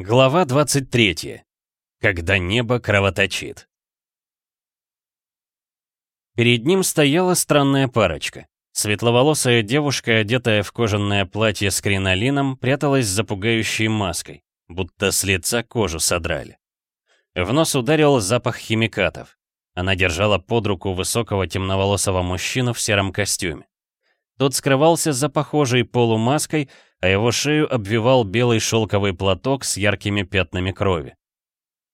Глава 23. Когда небо кровоточит. Перед ним стояла странная парочка. Светловолосая девушка, одетая в кожаное платье с кринолином, пряталась за пугающей маской, будто с лица кожу содрали. В нос ударил запах химикатов. Она держала под руку высокого темноволосого мужчину в сером костюме. Тот скрывался за похожей полумаской, а его шею обвивал белый шелковый платок с яркими пятнами крови.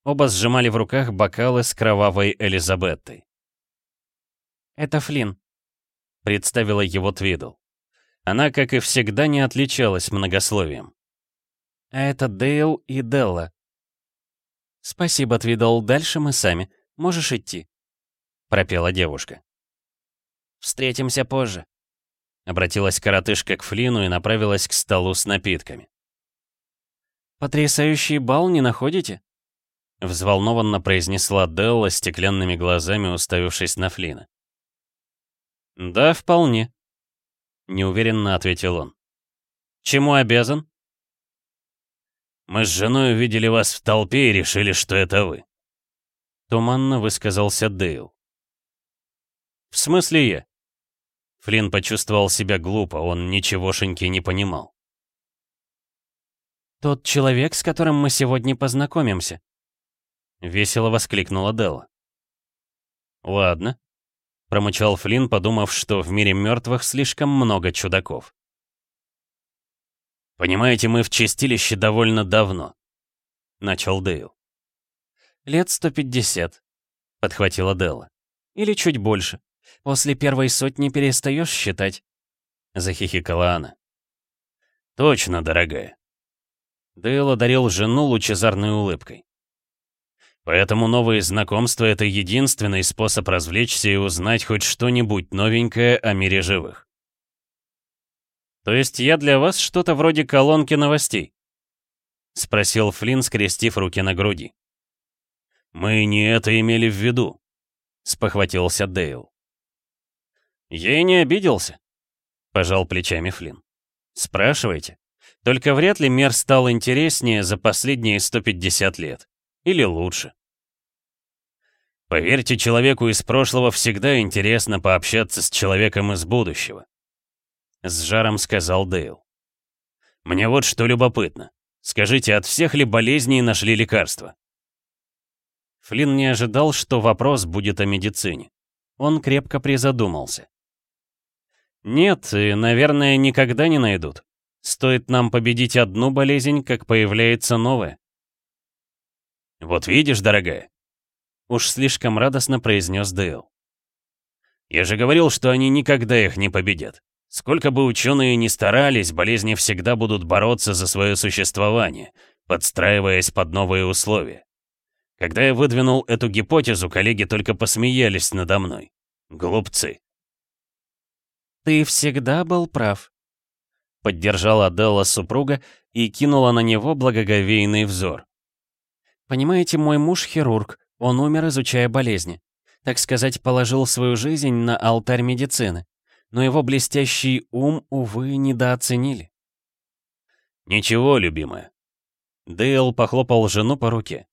Оба сжимали в руках бокалы с кровавой Элизабеттой. «Это Флинн», — представила его Твидл. Она, как и всегда, не отличалась многословием. «А это Дейл и Делла». «Спасибо, Твидл, дальше мы сами. Можешь идти», — пропела девушка. «Встретимся позже», Обратилась коротышка к Флину и направилась к столу с напитками. «Потрясающий бал не находите?» Взволнованно произнесла Делла, стеклянными глазами уставившись на Флина. «Да, вполне», — неуверенно ответил он. «Чему обязан?» «Мы с женой увидели вас в толпе и решили, что это вы», — туманно высказался Дейл. «В смысле я?» Флинн почувствовал себя глупо, он ничегошеньки не понимал. «Тот человек, с которым мы сегодня познакомимся», — весело воскликнула Делла. «Ладно», — промычал Флинн, подумав, что в мире мертвых слишком много чудаков. «Понимаете, мы в чистилище довольно давно», — начал Дейл. «Лет 150, подхватила Делла. «Или чуть больше. После первой сотни перестаешь считать?» Захихикала она. «Точно, дорогая». Дейл одарил жену лучезарной улыбкой. «Поэтому новые знакомства — это единственный способ развлечься и узнать хоть что-нибудь новенькое о мире живых». «То есть я для вас что-то вроде колонки новостей?» — спросил Флинн, скрестив руки на груди. «Мы не это имели в виду», — спохватился Дейл. «Я и не обиделся», — пожал плечами Флинн. «Спрашивайте. Только вряд ли мир стал интереснее за последние 150 лет. Или лучше». Поверьте, человеку из прошлого всегда интересно пообщаться с человеком из будущего. С жаром сказал Дейл. Мне вот что любопытно. Скажите, от всех ли болезней нашли лекарства? Флинн не ожидал, что вопрос будет о медицине. Он крепко призадумался. Нет, и, наверное, никогда не найдут. Стоит нам победить одну болезнь, как появляется новая. Вот видишь, дорогая. Уж слишком радостно произнес Дейл. Я же говорил, что они никогда их не победят. Сколько бы ученые ни старались, болезни всегда будут бороться за свое существование, подстраиваясь под новые условия. Когда я выдвинул эту гипотезу, коллеги только посмеялись надо мной. Глупцы. «Ты всегда был прав», — поддержала Делла супруга и кинула на него благоговейный взор. «Понимаете, мой муж — хирург, он умер, изучая болезни. Так сказать, положил свою жизнь на алтарь медицины. Но его блестящий ум, увы, недооценили». «Ничего, любимая». Дейл похлопал жену по руке.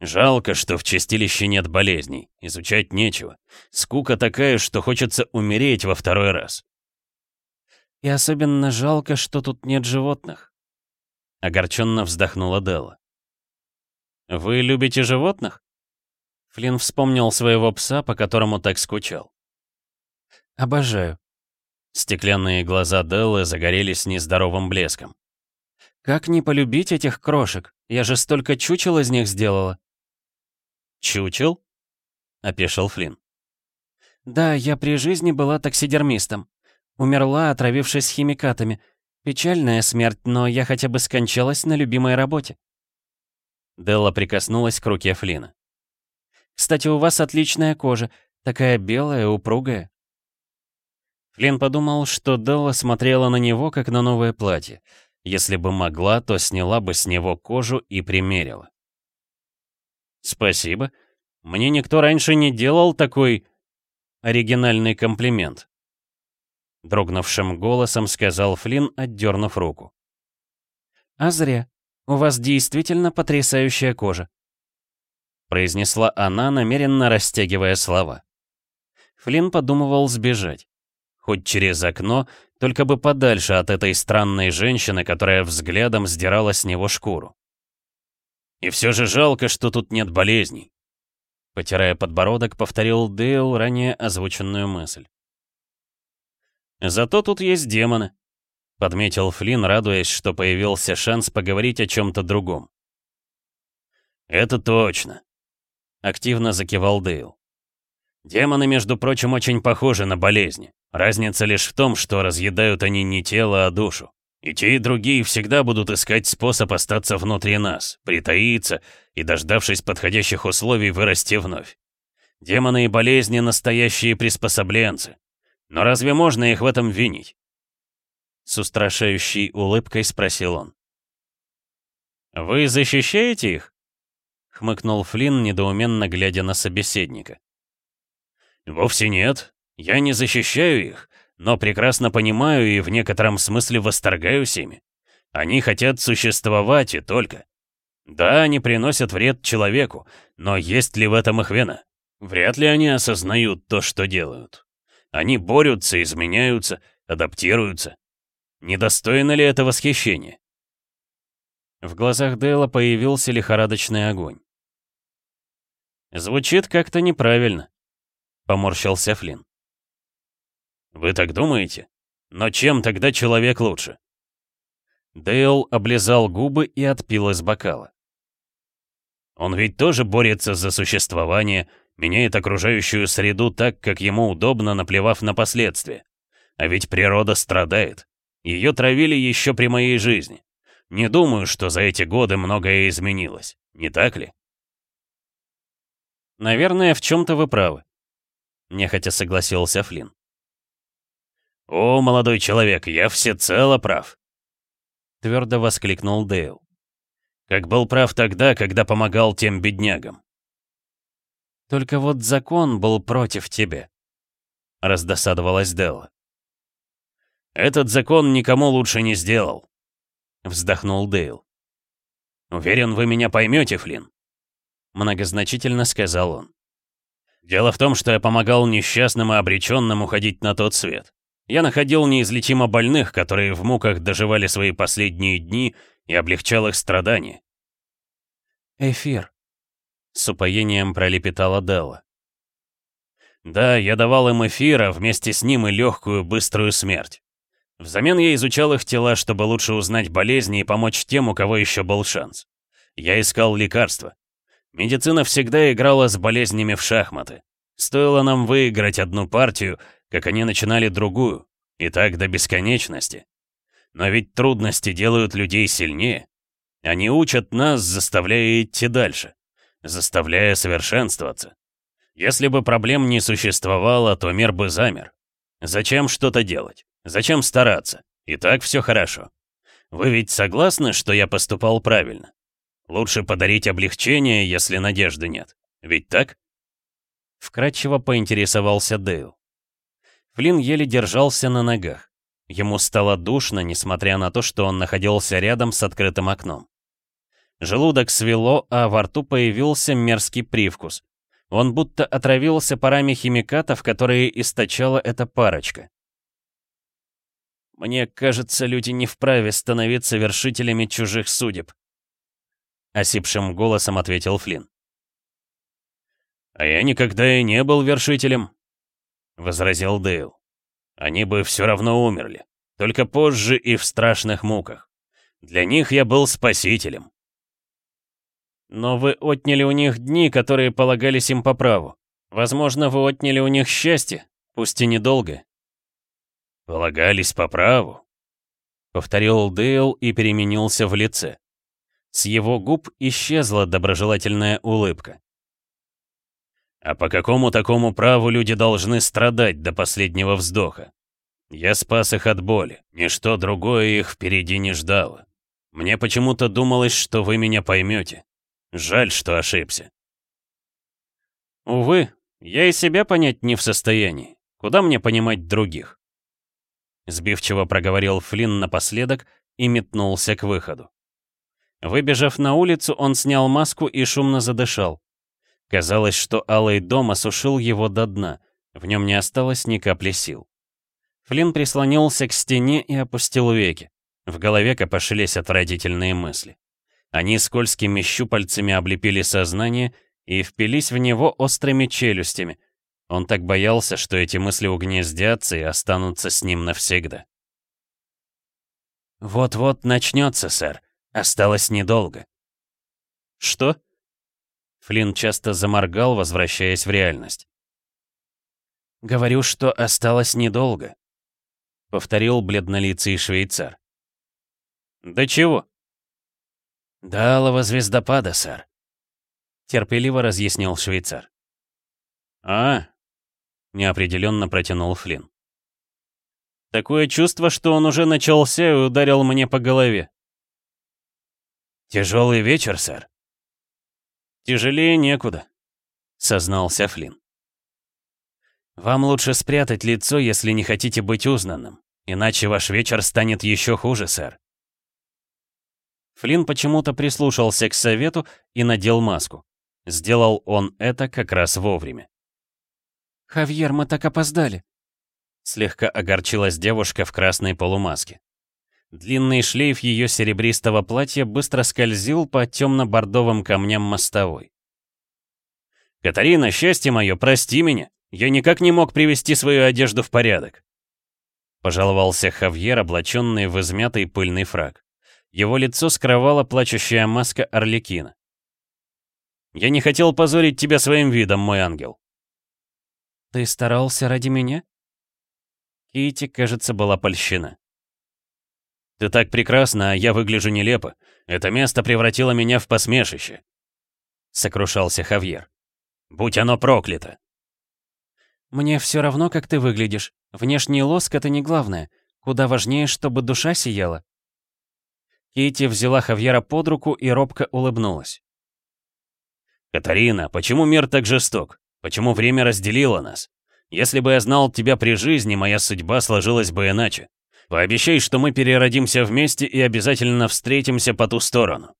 Жалко, что в чистилище нет болезней. Изучать нечего. Скука такая, что хочется умереть во второй раз. И особенно жалко, что тут нет животных. Огорченно вздохнула Дела. Вы любите животных? Флинн вспомнил своего пса, по которому так скучал. Обожаю. Стеклянные глаза Деллы загорелись нездоровым блеском. Как не полюбить этих крошек? Я же столько чучел из них сделала. «Чучел?» — опешил Флинн. «Да, я при жизни была таксидермистом. Умерла, отравившись химикатами. Печальная смерть, но я хотя бы скончалась на любимой работе». Делла прикоснулась к руке Флина. «Кстати, у вас отличная кожа, такая белая, упругая». Флинн подумал, что Делла смотрела на него, как на новое платье. Если бы могла, то сняла бы с него кожу и примерила. «Спасибо. Мне никто раньше не делал такой...» Оригинальный комплимент. Дрогнувшим голосом сказал Флинн, отдернув руку. «А зря. У вас действительно потрясающая кожа», произнесла она, намеренно растягивая слова. Флинн подумывал сбежать. Хоть через окно, только бы подальше от этой странной женщины, которая взглядом сдирала с него шкуру. И все же жалко, что тут нет болезней. Потирая подбородок, повторил Дейл ранее озвученную мысль. «Зато тут есть демоны», — подметил Флинн, радуясь, что появился шанс поговорить о чем-то другом. «Это точно», — активно закивал Дейл. «Демоны, между прочим, очень похожи на болезни. Разница лишь в том, что разъедают они не тело, а душу. И те, и другие всегда будут искать способ остаться внутри нас, притаиться и, дождавшись подходящих условий, вырасти вновь. Демоны и болезни — настоящие приспособленцы. Но разве можно их в этом винить?» С устрашающей улыбкой спросил он. «Вы защищаете их?» — хмыкнул Флинн, недоуменно глядя на собеседника. «Вовсе нет. Я не защищаю их но прекрасно понимаю и в некотором смысле восторгаюсь ими. Они хотят существовать и только. Да, они приносят вред человеку, но есть ли в этом их вина? Вряд ли они осознают то, что делают. Они борются, изменяются, адаптируются. Недостойно ли это восхищение? В глазах Дейла появился лихорадочный огонь. «Звучит как-то неправильно», — поморщился Флинн. Вы так думаете? Но чем тогда человек лучше? Дейл облизал губы и отпил из бокала. Он ведь тоже борется за существование, меняет окружающую среду так, как ему удобно, наплевав на последствия. А ведь природа страдает. Ее травили еще при моей жизни. Не думаю, что за эти годы многое изменилось. Не так ли? Наверное, в чем-то вы правы. Нехотя согласился Флинн. «О, молодой человек, я всецело прав!» Твердо воскликнул Дейл. «Как был прав тогда, когда помогал тем беднягам!» «Только вот закон был против тебе, — раздосадовалась Делла. «Этот закон никому лучше не сделал», — вздохнул Дейл. «Уверен, вы меня поймете, Флинн», — многозначительно сказал он. «Дело в том, что я помогал несчастным и обреченным уходить на тот свет. Я находил неизлечимо больных, которые в муках доживали свои последние дни и облегчал их страдания. «Эфир», — с упоением пролепетала Делла. «Да, я давал им эфира, вместе с ним и легкую, быструю смерть. Взамен я изучал их тела, чтобы лучше узнать болезни и помочь тем, у кого еще был шанс. Я искал лекарства. Медицина всегда играла с болезнями в шахматы. Стоило нам выиграть одну партию — как они начинали другую, и так до бесконечности. Но ведь трудности делают людей сильнее. Они учат нас, заставляя идти дальше, заставляя совершенствоваться. Если бы проблем не существовало, то мир бы замер. Зачем что-то делать? Зачем стараться? И так все хорошо. Вы ведь согласны, что я поступал правильно? Лучше подарить облегчение, если надежды нет. Ведь так? Вкратчиво поинтересовался Дейл. Флинн еле держался на ногах. Ему стало душно, несмотря на то, что он находился рядом с открытым окном. Желудок свело, а во рту появился мерзкий привкус. Он будто отравился парами химикатов, которые источала эта парочка. «Мне кажется, люди не вправе становиться вершителями чужих судеб», — осипшим голосом ответил Флинн. «А я никогда и не был вершителем», возразил Дейл. Они бы все равно умерли, только позже и в страшных муках. Для них я был спасителем. Но вы отняли у них дни, которые полагались им по праву. Возможно, вы отняли у них счастье, пусть и недолго. Полагались по праву, повторил Дейл и переменился в лице. С его губ исчезла доброжелательная улыбка. А по какому такому праву люди должны страдать до последнего вздоха? Я спас их от боли, ничто другое их впереди не ждало. Мне почему-то думалось, что вы меня поймете. Жаль, что ошибся. Увы, я и себя понять не в состоянии. Куда мне понимать других? Сбивчиво проговорил Флинн напоследок и метнулся к выходу. Выбежав на улицу, он снял маску и шумно задышал. Казалось, что алый дом осушил его до дна, в нем не осталось ни капли сил. Флинн прислонился к стене и опустил веки. В голове копошились отвратительные мысли. Они скользкими щупальцами облепили сознание и впились в него острыми челюстями. Он так боялся, что эти мысли угнездятся и останутся с ним навсегда. «Вот-вот начнется, сэр. Осталось недолго». «Что?» Флинн часто заморгал, возвращаясь в реальность. «Говорю, что осталось недолго», — повторил бледнолицый швейцар. «Да чего?» «До алого звездопада, сэр», — терпеливо разъяснил швейцар. «А?» — неопределенно протянул Флинн. «Такое чувство, что он уже начался и ударил мне по голове». «Тяжелый вечер, сэр», Тяжелее некуда», — сознался Флинн. «Вам лучше спрятать лицо, если не хотите быть узнанным, иначе ваш вечер станет еще хуже, сэр». Флинн почему-то прислушался к совету и надел маску. Сделал он это как раз вовремя. «Хавьер, мы так опоздали!» Слегка огорчилась девушка в красной полумаске. Длинный шлейф ее серебристого платья быстро скользил по темно-бордовым камням мостовой. «Катарина, счастье мое, прости меня! Я никак не мог привести свою одежду в порядок!» Пожаловался Хавьер, облаченный в измятый пыльный фраг. Его лицо скрывала плачущая маска Орликина. «Я не хотел позорить тебя своим видом, мой ангел!» «Ты старался ради меня?» Кити, кажется, была польщена. Ты так прекрасна, а я выгляжу нелепо. Это место превратило меня в посмешище. Сокрушался Хавьер. Будь оно проклято. Мне все равно, как ты выглядишь. Внешний лоск — это не главное. Куда важнее, чтобы душа сияла. Кейти взяла Хавьера под руку и робко улыбнулась. «Катарина, почему мир так жесток? Почему время разделило нас? Если бы я знал тебя при жизни, моя судьба сложилась бы иначе. Пообещай, что мы переродимся вместе и обязательно встретимся по ту сторону.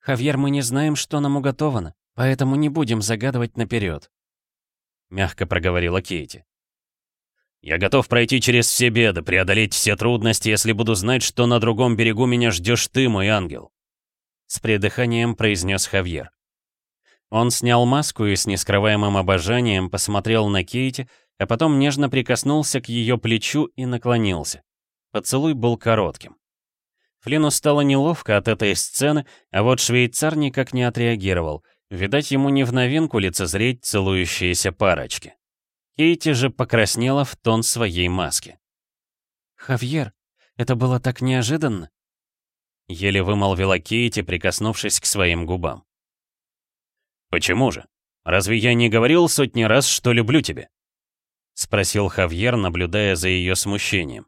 Хавьер, мы не знаем, что нам уготовано, поэтому не будем загадывать наперед. Мягко проговорила Кейти. Я готов пройти через все беды, преодолеть все трудности, если буду знать, что на другом берегу меня ждешь ты, мой ангел. С придыханием произнес Хавьер. Он снял маску и с нескрываемым обожанием посмотрел на Кейти, а потом нежно прикоснулся к ее плечу и наклонился. Поцелуй был коротким. Флину стало неловко от этой сцены, а вот швейцар никак не отреагировал. Видать, ему не в новинку лицезреть целующиеся парочки. Кейти же покраснела в тон своей маски. «Хавьер, это было так неожиданно!» Еле вымолвила Кейти, прикоснувшись к своим губам. «Почему же? Разве я не говорил сотни раз, что люблю тебя?» — спросил Хавьер, наблюдая за ее смущением.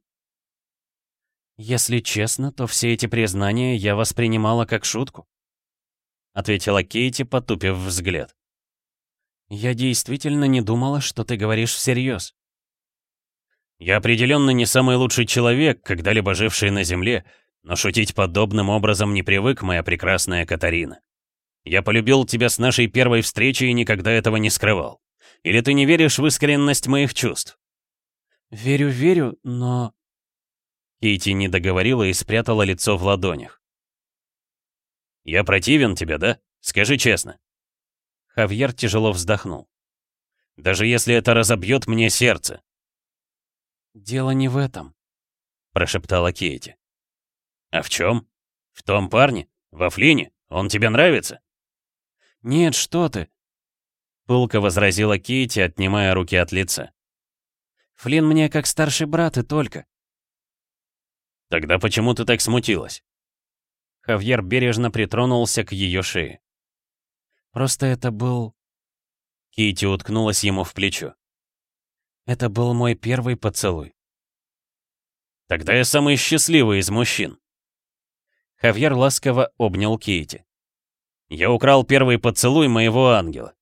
«Если честно, то все эти признания я воспринимала как шутку», — ответила Кейти, потупив взгляд. «Я действительно не думала, что ты говоришь всерьез». «Я определенно не самый лучший человек, когда-либо живший на Земле, но шутить подобным образом не привык, моя прекрасная Катарина. Я полюбил тебя с нашей первой встречи и никогда этого не скрывал. Или ты не веришь в искренность моих чувств?» «Верю, верю, но...» Кейти не договорила и спрятала лицо в ладонях. «Я противен тебе, да? Скажи честно». Хавьер тяжело вздохнул. «Даже если это разобьет мне сердце». «Дело не в этом», — прошептала Кейти. «А в чем? В том парне? Во Флине? Он тебе нравится?» «Нет, что ты пылко возразила Кити, отнимая руки от лица. Флин мне как старший брат и только. Тогда почему ты так смутилась? Хавьер бережно притронулся к ее шее. Просто это был... Кити уткнулась ему в плечо. Это был мой первый поцелуй. Тогда я самый счастливый из мужчин. Хавьер ласково обнял Кити. Я украл первый поцелуй моего ангела.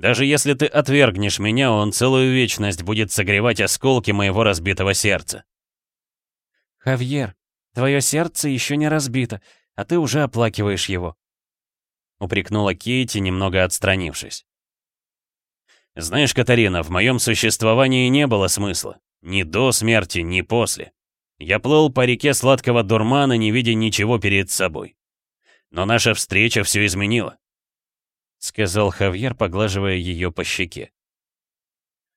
Даже если ты отвергнешь меня, он целую вечность будет согревать осколки моего разбитого сердца. Хавьер, твое сердце еще не разбито, а ты уже оплакиваешь его. Упрекнула Кейти, немного отстранившись. Знаешь, Катарина, в моем существовании не было смысла. Ни до смерти, ни после. Я плыл по реке сладкого дурмана, не видя ничего перед собой. Но наша встреча все изменила. — сказал Хавьер, поглаживая ее по щеке.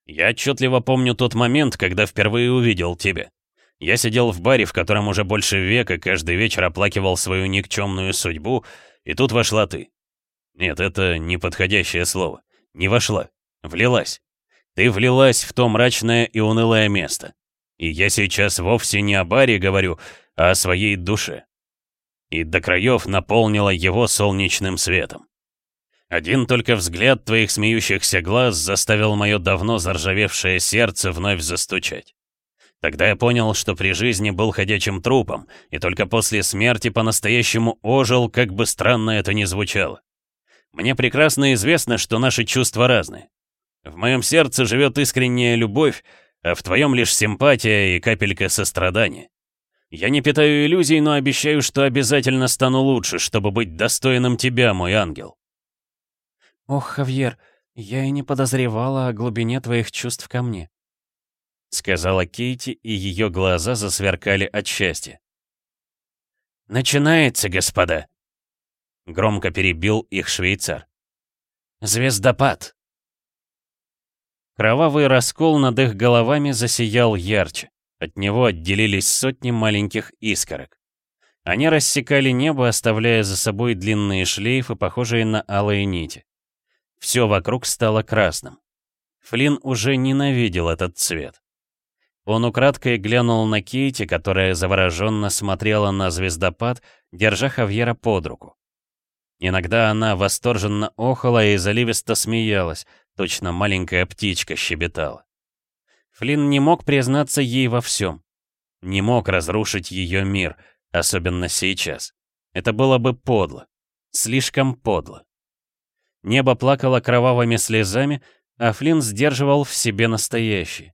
«Я отчетливо помню тот момент, когда впервые увидел тебя. Я сидел в баре, в котором уже больше века каждый вечер оплакивал свою никчемную судьбу, и тут вошла ты. Нет, это неподходящее слово. Не вошла. Влилась. Ты влилась в то мрачное и унылое место. И я сейчас вовсе не о баре говорю, а о своей душе. И до краев наполнила его солнечным светом. Один только взгляд твоих смеющихся глаз заставил мое давно заржавевшее сердце вновь застучать. Тогда я понял, что при жизни был ходячим трупом, и только после смерти по-настоящему ожил, как бы странно это ни звучало. Мне прекрасно известно, что наши чувства разные. В моем сердце живет искренняя любовь, а в твоем лишь симпатия и капелька сострадания. Я не питаю иллюзий, но обещаю, что обязательно стану лучше, чтобы быть достойным тебя, мой ангел. «Ох, Хавьер, я и не подозревала о глубине твоих чувств ко мне», — сказала Кейти, и ее глаза засверкали от счастья. «Начинается, господа!» — громко перебил их швейцар. «Звездопад!» Кровавый раскол над их головами засиял ярче. От него отделились сотни маленьких искорок. Они рассекали небо, оставляя за собой длинные шлейфы, похожие на алые нити. Все вокруг стало красным. Флинн уже ненавидел этот цвет. Он украдкой глянул на Кейти, которая завороженно смотрела на звездопад, держа Хавьера под руку. Иногда она восторженно охала и заливисто смеялась, точно маленькая птичка щебетала. Флинн не мог признаться ей во всем. Не мог разрушить ее мир, особенно сейчас. Это было бы подло. Слишком подло. Небо плакало кровавыми слезами, а Флинн сдерживал в себе настоящий.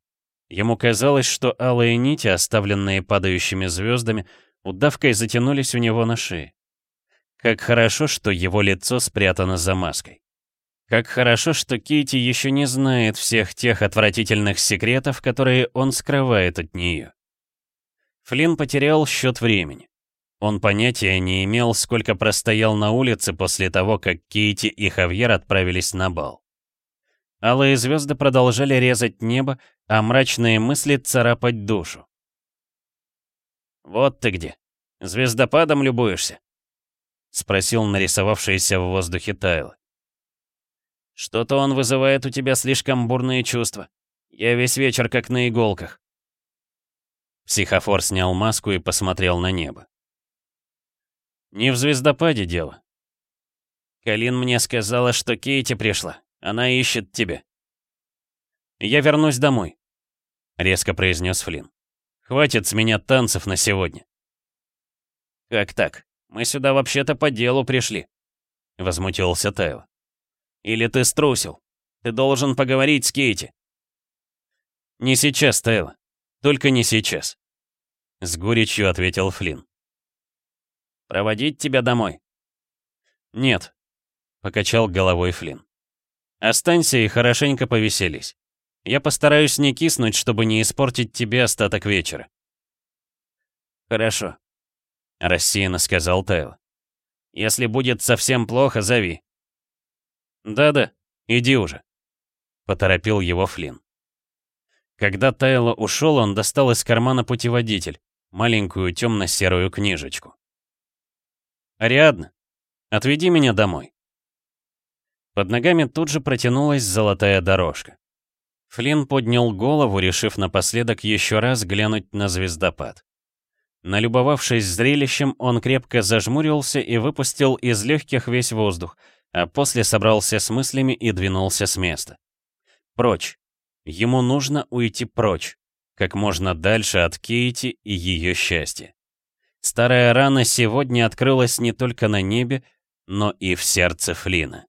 Ему казалось, что алые нити, оставленные падающими звездами, удавкой затянулись у него на шее. Как хорошо, что его лицо спрятано за маской. Как хорошо, что Кити еще не знает всех тех отвратительных секретов, которые он скрывает от нее. Флинн потерял счет времени. Он понятия не имел, сколько простоял на улице после того, как Кейти и Хавьер отправились на бал. Алые звезды продолжали резать небо, а мрачные мысли царапать душу. «Вот ты где! Звездопадом любуешься?» — спросил нарисовавшийся в воздухе Тайл. «Что-то он вызывает у тебя слишком бурные чувства. Я весь вечер как на иголках». Психофор снял маску и посмотрел на небо. Не в звездопаде дело. Калин мне сказала, что Кейти пришла. Она ищет тебя. Я вернусь домой, резко произнес Флин. Хватит с меня танцев на сегодня. Как так? Мы сюда вообще-то по делу пришли, возмутился Тайл. Или ты струсил? Ты должен поговорить с Кейти. Не сейчас, Тайл. Только не сейчас. С горечью ответил Флин. Проводить тебя домой?» «Нет», — покачал головой Флинн. «Останься и хорошенько повеселись. Я постараюсь не киснуть, чтобы не испортить тебе остаток вечера». «Хорошо», — рассеянно сказал Тайл. «Если будет совсем плохо, зови». «Да-да, иди уже», — поторопил его Флинн. Когда Тайло ушел, он достал из кармана путеводитель, маленькую темно-серую книжечку. «Ариадна, отведи меня домой». Под ногами тут же протянулась золотая дорожка. Флинн поднял голову, решив напоследок еще раз глянуть на звездопад. Налюбовавшись зрелищем, он крепко зажмурился и выпустил из легких весь воздух, а после собрался с мыслями и двинулся с места. Прочь. Ему нужно уйти прочь, как можно дальше от Кейти и ее счастья. Старая рана сегодня открылась не только на небе, но и в сердце Флина.